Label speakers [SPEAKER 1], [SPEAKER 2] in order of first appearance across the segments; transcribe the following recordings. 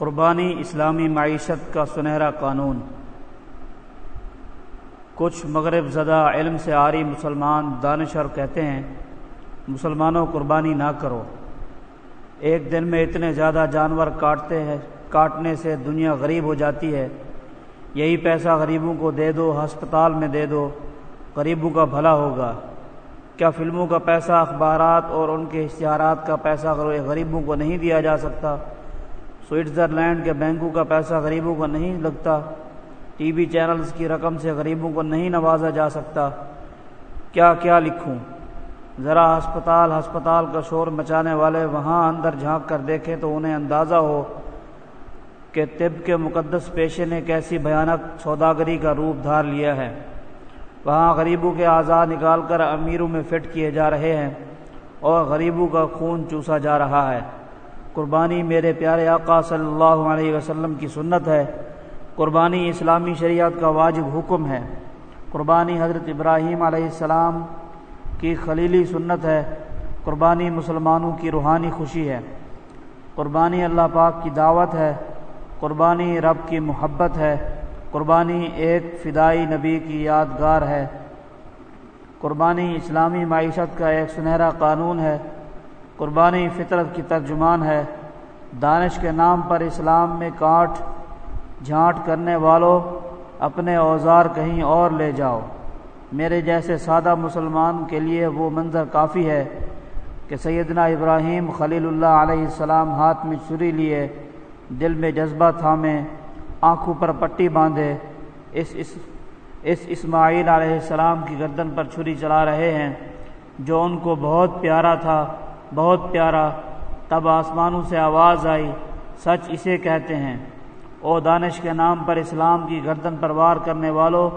[SPEAKER 1] قربانی اسلامی معیشت کا سنہرا قانون۔ کچھ مغرب زدہ علم سے آری مسلمان دانشور کہتے ہیں، مسلمانوں قربانی نہ کرو۔ ایک دن میں اتنے زیادہ جانور کاٹتے ہیں، کاٹنے سے دنیا غریب ہو جاتی ہے۔ یہی پیسہ غریبوں کو دے دو، ہسپتال میں دے دو، غریبوں کا بھلا ہوگا۔ کیا فلموں کا پیسہ اخبارات اور ان کے اشتہارات کا پیسہ غریبوں کو نہیں دیا جا سکتا؟ سوئٹزرلینڈ کے بینکوں کا پیسہ غریبوں کو نہیں لگتا، ٹی وی چینلز کی رقم سے غریبوں کو نہیں نوازا جا سکتا۔ کیا کیا لکھوں؟ ذرا ہسپتال ہسپتال کا شور مچانے والے وہاں اندر جھانک کر دیکھیں تو انہیں اندازہ ہو کہ طب کے مقدس پیشے نے کیسی بھیانک سوداگری کا روپ دھار لیا ہے۔ وہاں غریبوں کے آزاد نکال کر امیروں میں فٹ کیے جا رہے ہیں اور غریبوں کا خون چوسا جا رہا ہے۔ قربانی میرے پیارے آقا صلی اللہ علیہ وسلم کی سنت ہے۔ قربانی اسلامی شریعت کا واجب حکم ہے۔ قربانی حضرت ابراہیم علیہ السلام کی خلیلی سنت ہے۔ قربانی مسلمانوں کی روحانی خوشی ہے۔ قربانی اللہ پاک کی دعوت ہے۔ قربانی رب کی محبت ہے۔ قربانی ایک فدائی نبی کی یادگار ہے۔ قربانی اسلامی معیشت کا ایک سنہرا قانون ہے۔ قربانی فطرت کی ترجمان ہے۔ دانش کے نام پر اسلام میں کاٹ جھانٹ کرنے والوں اپنے اوزار کہیں اور لے جاؤ۔ میرے جیسے سادہ مسلمان کے لیے وہ منظر کافی ہے کہ سیدنا ابراہیم خلیل اللہ علیہ السلام ہاتھ میں چھری لیے، دل میں جذبہ تھامے، آنکھوں پر پٹی باندھے۔ اس اس اس اسماعیل علیہ السلام کی گردن پر چھری چلا رہے ہیں، جو ان کو بہت پیارا تھا۔ بہت پیارا، تب آسمانوں سے آواز آئی، سچ اسے کہتے ہیں۔ او دانش کے نام پر اسلام کی گردن پر وار کرنے والوں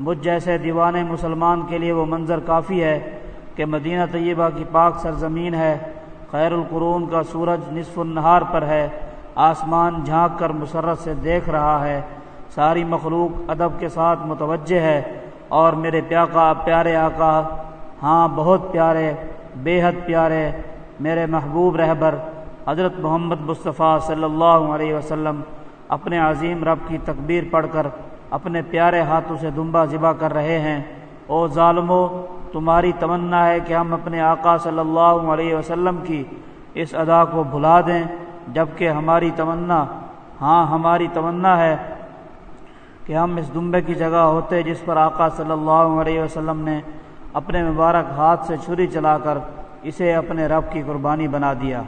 [SPEAKER 1] مجھ جیسے دیوان مسلمان کے لیے وہ منظر کافی ہے کہ مدینہ طیبہ کی پاک سرزمین ہے۔ خیر القرون کا سورج نصف النہار پر ہے، آسمان جھانک کر مسرت سے دیکھ رہا ہے۔ ساری مخلوق ادب کے ساتھ متوجہ ہے اور میرے پیاکا، پیارے آقا ہاں بہت پیارے بے حد پیارے میرے محبوب رہبر حضرت محمد مصطفیٰ صلی اللہ علیہ وسلم اپنے عظیم رب کی تکبیر پڑھ کر اپنے پیارے ہاتھوں سے دمبا ذبح کر رہے ہیں۔ او ظالمو، تمہاری تمنا ہے کہ ہم اپنے آقا صلی اللہ علیہ وسلم کی اس ادا کو بھلا دیں جبکہ ہماری تمنا ہاں ہماری تمنا ہے کہ ہم اس دمبے کی جگہ ہوتے جس پر آقا صلی اللہ علیہ وسلم نے اپنے مبارک ہاتھ سے چھری چلا کر اسے اپنے رب کی قربانی بنا دیا۔